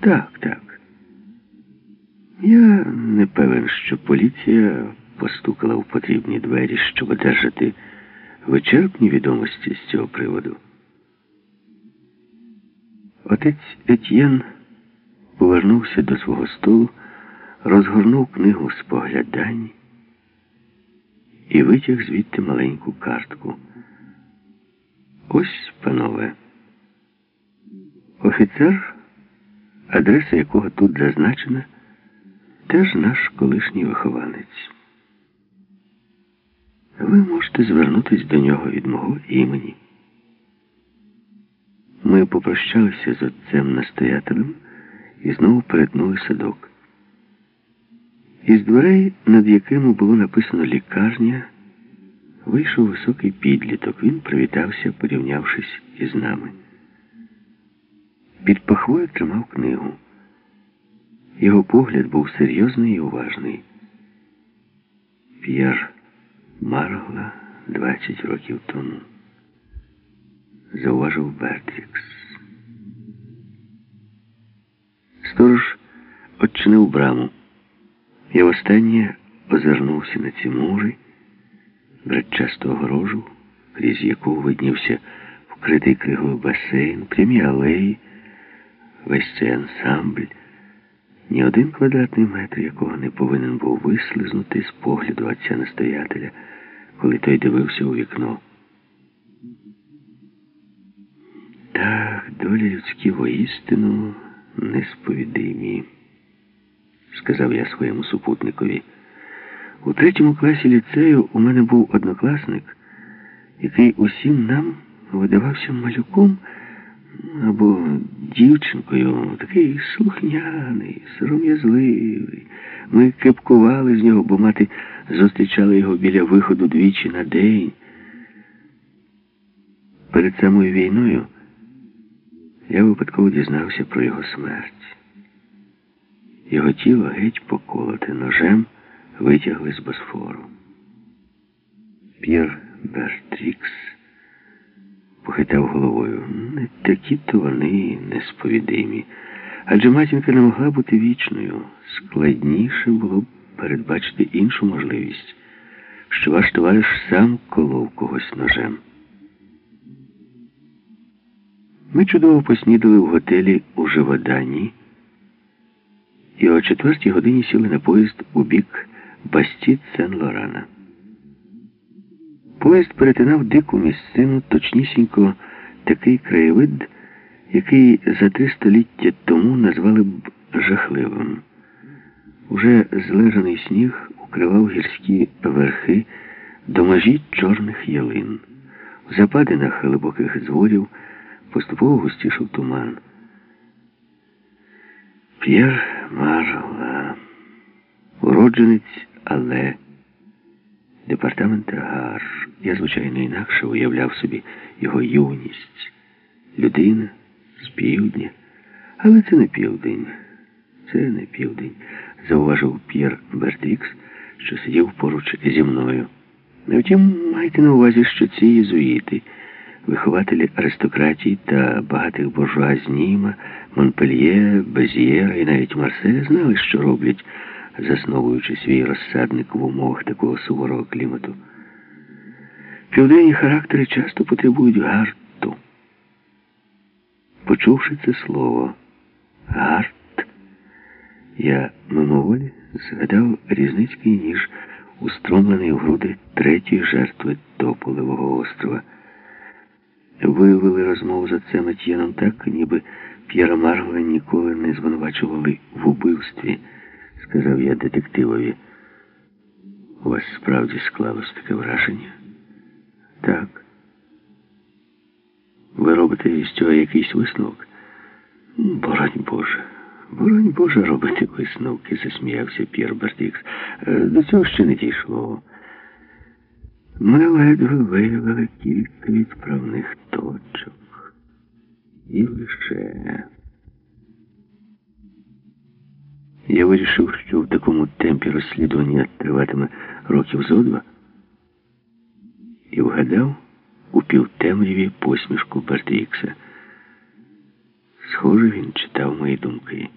Так, так. Я не певен, що поліція постукала в потрібні двері, щоб одержати вичерпні відомості з цього приводу. Отець Етьєн повернувся до свого столу, розгорнув книгу споглядань і витяг звідти маленьку картку. Ось, панове, офіцер, адреса якого тут зазначена, теж наш колишній вихованець. Ви можете звернутися до нього від мого імені. Ми попрощалися з отцем настоятелем і знову перетнули садок. Із дверей, над якими було написано лікарня, вийшов високий підліток. Він привітався, порівнявшись із нами. Під пахвою тримав книгу. Його погляд був серйозний і уважний. П'єр Маргла 20 років тому. Зауважив Бертрікс. Сторож odчинив браму. Я востаннє озирнувся на ці мури, братчасту огорожу, крізь яку виднівся вкритий кригою басейн, прямі алеї, весь цей ансамбль, ні один квадратний метр, якого не повинен був вислизнути з погляду отця настоятеля, коли той дивився у вікно. Так, долі людські воістину несповідимі, сказав я своєму супутникові. У третьому класі ліцею у мене був однокласник, який усім нам видавався малюком або дівчинкою, такий слухняний, сором'язливий. Ми кепкували з нього, бо мати зустрічала його біля виходу двічі на день. Перед самою війною я випадково дізнався про його смерть. Його тіло геть поколоте ножем витягли з Босфору. П'єр Бертрікс похитав головою. Не такі-то вони несповідимі. Адже матінка не могла бути вічною. Складніше було б передбачити іншу можливість, що ваш товариш сам колов когось ножем. Ми чудово поснідали в готелі у Живодані і о четвертій годині сіли на поїзд у бік Бастіт Сен-Лорана. Поїзд перетинав дику місцину, точнісінько такий краєвид, який за три століття тому назвали б жахливим. Уже злежаний сніг укривав гірські верхи до межі чорних ялин. В западинах глибоких зворів поступово густішав туман. П'єр Марла, уродженець Але, департамент Гар. Я, звичайно, інакше уявляв собі його юність, людина з півдня. Але це не південь, це не південь, зауважив П'єр Бертрікс, що сидів поруч зі мною. Втім, майте на увазі, що ці єзуїти – вихователі аристократії та багатих буржуа з Німа, Монпельє, Безієра і навіть Марселя знали, що роблять, засновуючи свій розсадник в умовах такого суворого клімату. Південні характери часто потребують гарту. Почувши це слово гарт, я мимоволі згадав різницький ніж, устромлений в груди третьої жертви Тополевого острова. Виявили розмову за цим Етьєном так, ніби П'єра Маргла ніколи не звинувачували в убивстві, сказав я детективові. У вас справді склалось таке враження? Так. Ви робите із цього якийсь висновок? Боронь Боже. Боронь Боже, робити висновки, засміявся П'єр Бертікс. Е, до цього ще не дійшло. Ми ледве виявили кілька відправних точок. І лише. Я вирішив, що в такому темпі розслідування триватиме років зо два. І вгадав у півтемряві посмішку Бертрікса. Схоже, він читав мої думки.